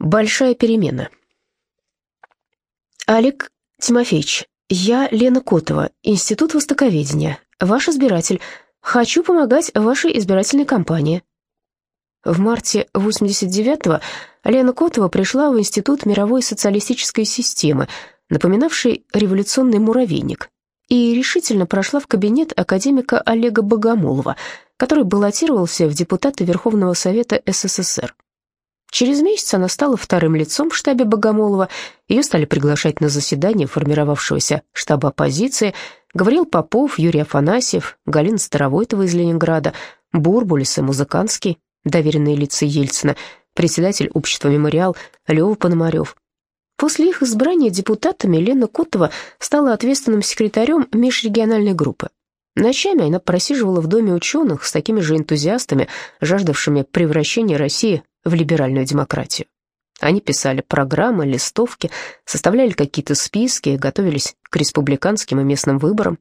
Большая перемена. Олег Тимофеевич, я Лена Котова, Институт Востоковедения, ваш избиратель. Хочу помогать вашей избирательной кампании. В марте 89-го Лена Котова пришла в Институт мировой социалистической системы, напоминавший революционный муравейник, и решительно прошла в кабинет академика Олега Богомолова, который баллотировался в депутаты Верховного Совета СССР. Через месяц она стала вторым лицом в штабе Богомолова, ее стали приглашать на заседание формировавшегося штаба оппозиции, говорил Попов, Юрий Афанасьев, Галина Старовойтова из Ленинграда, Бурбулис и Музыканский, доверенные лица Ельцина, председатель общества «Мемориал» Лёва Пономарёв. После их избрания депутатами Лена Котова стала ответственным секретарем межрегиональной группы. Ночами она просиживала в доме ученых с такими же энтузиастами, жаждавшими превращения России в либеральную демократию. Они писали программы, листовки, составляли какие-то списки, готовились к республиканским и местным выборам.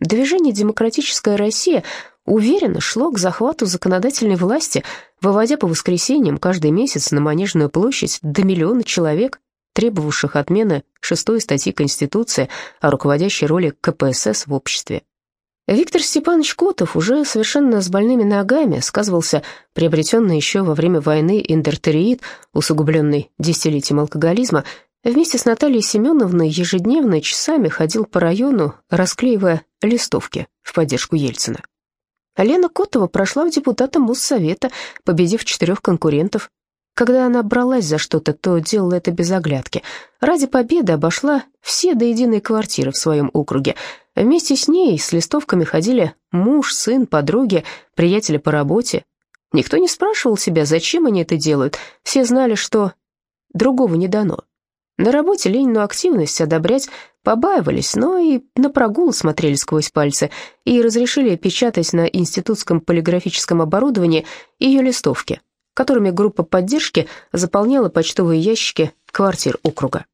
Движение «Демократическая Россия» уверенно шло к захвату законодательной власти, выводя по воскресеньям каждый месяц на Манежную площадь до миллиона человек, требовавших отмены шестой статьи Конституции о руководящей роли КПСС в обществе. Виктор Степанович Котов уже совершенно с больными ногами сказывался приобретенный еще во время войны эндортериит, усугубленный десятилетием алкоголизма, вместе с Натальей Семеновной ежедневно часами ходил по району, расклеивая листовки в поддержку Ельцина. Лена Котова прошла в депутаты Моссовета, победив четырех конкурентов. Когда она бралась за что-то, то делала это без оглядки. Ради победы обошла все до единой квартиры в своем округе – Вместе с ней с листовками ходили муж, сын, подруги, приятели по работе. Никто не спрашивал себя, зачем они это делают. Все знали, что другого не дано. На работе Ленину активность одобрять побаивались, но и на прогул смотрели сквозь пальцы и разрешили печатать на институтском полиграфическом оборудовании ее листовки, которыми группа поддержки заполняла почтовые ящики квартир округа.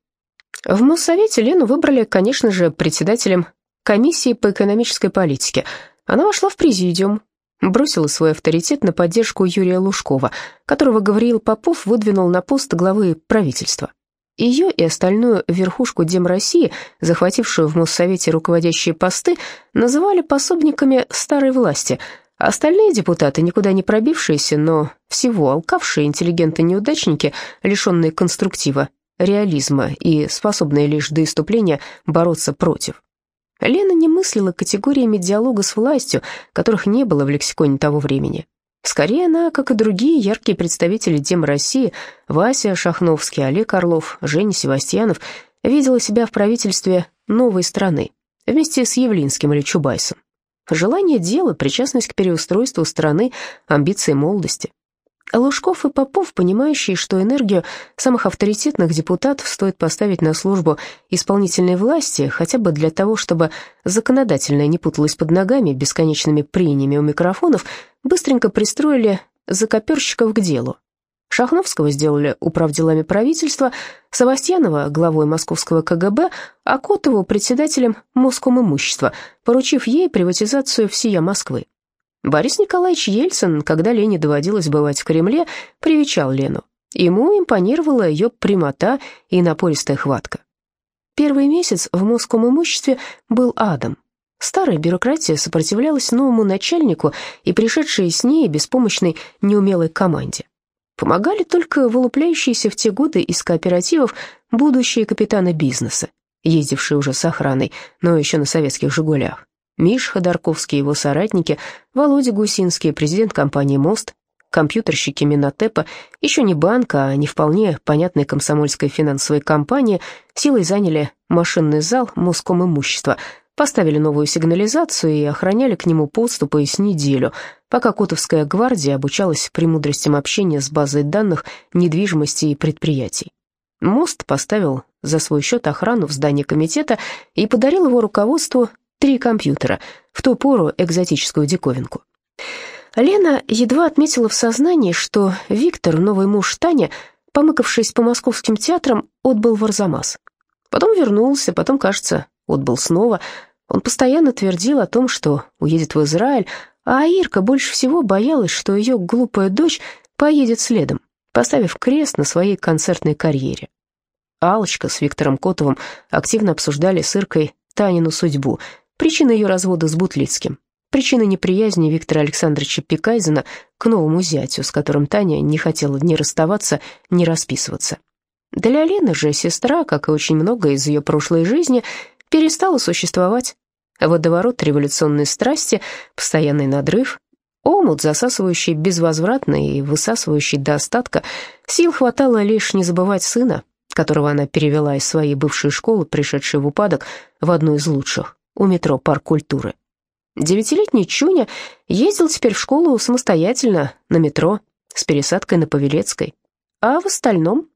В Моссовете Лену выбрали, конечно же, председателем комиссии по экономической политике. Она вошла в президиум, бросила свой авторитет на поддержку Юрия Лужкова, которого Гавриил Попов выдвинул на пост главы правительства. Ее и остальную верхушку Дем России, захватившую в Моссовете руководящие посты, называли пособниками старой власти. Остальные депутаты, никуда не пробившиеся, но всего алкавшие интеллигенты-неудачники, лишенные конструктива, реализма и способные лишь до иступления бороться против. Лена не мыслила категориями диалога с властью, которых не было в лексиконе того времени. Скорее она, как и другие яркие представители Дем России, Вася Шахновский, Олег Орлов, Женя Севастьянов, видела себя в правительстве новой страны, вместе с Явлинским или Чубайсом. Желание дела, причастность к переустройству страны, амбиции молодости. Лужков и Попов, понимающие, что энергию самых авторитетных депутатов стоит поставить на службу исполнительной власти, хотя бы для того, чтобы законодательное не путалось под ногами бесконечными прениями у микрофонов, быстренько пристроили закоперщиков к делу. Шахновского сделали управделами правительства, Савастьянова — главой московского КГБ, а Котову — председателем Моском имущества, поручив ей приватизацию всея Москвы. Борис Николаевич Ельцин, когда Лене доводилось бывать в Кремле, привечал Лену. Ему импонировала ее прямота и напористая хватка. Первый месяц в московском имуществе был адом. Старая бюрократия сопротивлялась новому начальнику и пришедшей с ней беспомощной неумелой команде. Помогали только вылупляющиеся в те годы из кооперативов будущие капитаны бизнеса, ездившие уже с охраной, но еще на советских «Жигулях». Миш Ходорковский и его соратники, Володя Гусинский, президент компании «Мост», компьютерщики Минотепа, еще не банка, а не вполне понятной комсомольской финансовой компании, силой заняли машинный зал Моском имущества, поставили новую сигнализацию и охраняли к нему подступы с неделю, пока Котовская гвардия обучалась премудростям общения с базой данных недвижимости и предприятий. Мост поставил за свой счет охрану в здании комитета и подарил его руководству три компьютера, в ту пору экзотическую диковинку. Лена едва отметила в сознании, что Виктор, новый муж Таня, помыкавшись по московским театрам, отбыл в Арзамас. Потом вернулся, потом, кажется, отбыл снова. Он постоянно твердил о том, что уедет в Израиль, а Ирка больше всего боялась, что ее глупая дочь поедет следом. поставив крест на своей концертной карьере. Алочка с Виктором Котовым активно обсуждали с Иркой Танину судьбу, причины ее развода с Бутлицким, причины неприязни Виктора Александровича Пикайзена к новому зятю, с которым Таня не хотела ни расставаться, ни расписываться. Для Лены же сестра, как и очень многое из ее прошлой жизни, перестала существовать. Водоворот революционной страсти, постоянный надрыв, омут, засасывающий безвозвратно и высасывающий до остатка, сил хватало лишь не забывать сына, которого она перевела из своей бывшей школы, пришедшей в упадок, в одну из лучших, у метро «Парк культуры». Девятилетний Чуня ездил теперь в школу самостоятельно, на метро, с пересадкой на Павелецкой. А в остальном...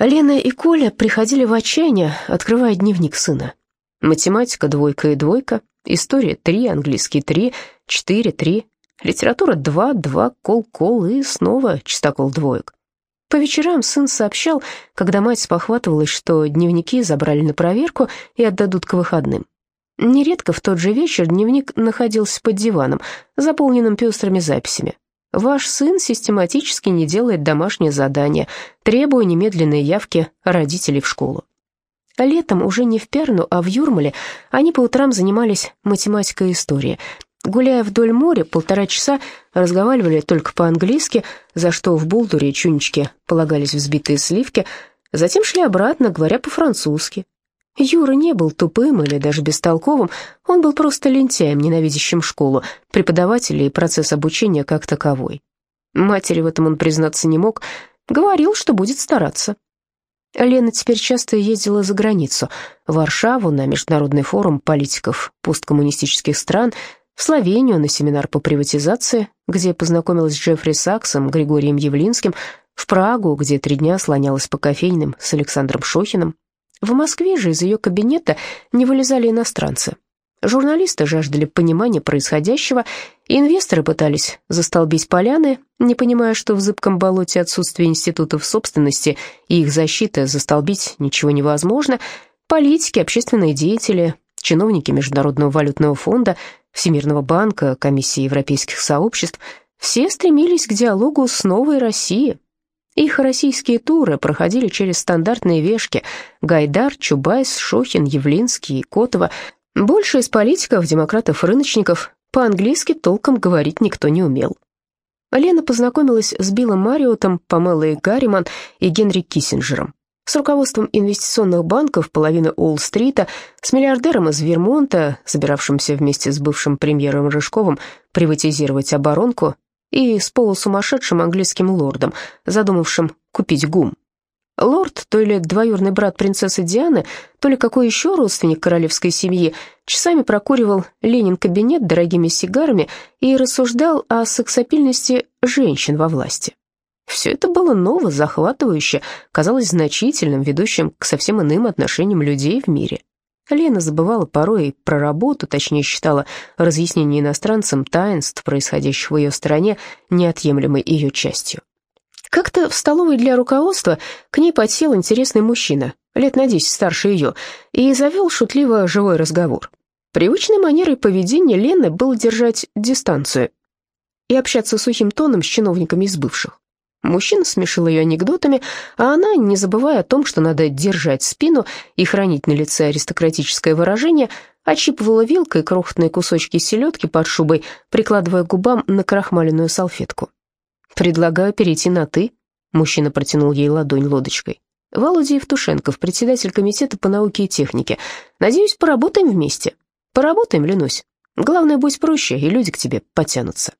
Лена и Коля приходили в отчаяние, открывая дневник сына. Математика двойка и двойка, история три, английский три, четыре, три, литература два, два, кол-кол и снова чистокол двоек. По вечерам сын сообщал, когда мать спохватывалась, что дневники забрали на проверку и отдадут к выходным. Нередко в тот же вечер дневник находился под диваном, заполненным пестрыми записями. «Ваш сын систематически не делает домашнее задание, требуя немедленной явки родителей в школу». Летом уже не в Перну, а в Юрмале они по утрам занимались математикой и историей. Гуляя вдоль моря, полтора часа разговаривали только по-английски, за что в Булдуре и Чунечке полагались взбитые сливки, затем шли обратно, говоря по-французски. Юра не был тупым или даже бестолковым, он был просто лентяем, ненавидящим школу, преподавателей и процесс обучения как таковой. Матери в этом он признаться не мог, говорил, что будет стараться. Лена теперь часто ездила за границу, в Варшаву на международный форум политиков посткоммунистических стран, в Словению на семинар по приватизации, где познакомилась с Джеффри Саксом, Григорием Явлинским, в Прагу, где три дня слонялась по кофейным с Александром Шохиным, в Москве же из ее кабинета не вылезали иностранцы. Журналисты жаждали понимания происходящего, и инвесторы пытались застолбить поляны, не понимая, что в зыбком болоте отсутствия институтов собственности и их защиты застолбить ничего невозможно. Политики, общественные деятели, чиновники Международного валютного фонда, Всемирного банка, Комиссии европейских сообществ – все стремились к диалогу с новой Россией, их российские туры проходили через стандартные вешки Гайдар, Чубайс, Шохин, Явлинский и Котова. Больше из политиков, демократов-рыночников по-английски толком говорить никто не умел. Лена познакомилась с Биллом Мариотом, Памелой Гарриман и Генри Киссинджером, с руководством инвестиционных банков половины Уолл-стрита, с миллиардером из Вермонта, собиравшимся вместе с бывшим премьером Рыжковым приватизировать оборонку и с полусумасшедшим английским лордом, задумавшим купить гум. Лорд, то ли двоюродный брат принцессы Дианы, то ли какой еще родственник королевской семьи, часами прокуривал Ленин кабинет дорогими сигарами и рассуждал о сексапильности женщин во власти. Все это было ново, захватывающе, казалось значительным, ведущим к совсем иным отношениям людей в мире. Лена забывала порой про работу, точнее считала разъяснение иностранцам таинств, происходящих в ее стране, неотъемлемой ее частью. Как-то в столовой для руководства к ней подсел интересный мужчина, лет на десять старше ее, и завел шутливо живой разговор. Привычной манерой поведения Лены было держать дистанцию и общаться сухим тоном с чиновниками из бывших. Мужчина смешил ее анекдотами, а она, не забывая о том, что надо держать спину и хранить на лице аристократическое выражение, отщипывала вилкой крохотные кусочки селедки под шубой, прикладывая губам на крахмаленную салфетку. «Предлагаю перейти на «ты», — мужчина протянул ей ладонь лодочкой. «Володя Евтушенков, председатель комитета по науке и технике. Надеюсь, поработаем вместе. Поработаем, Ленусь. Главное, будь проще, и люди к тебе потянутся».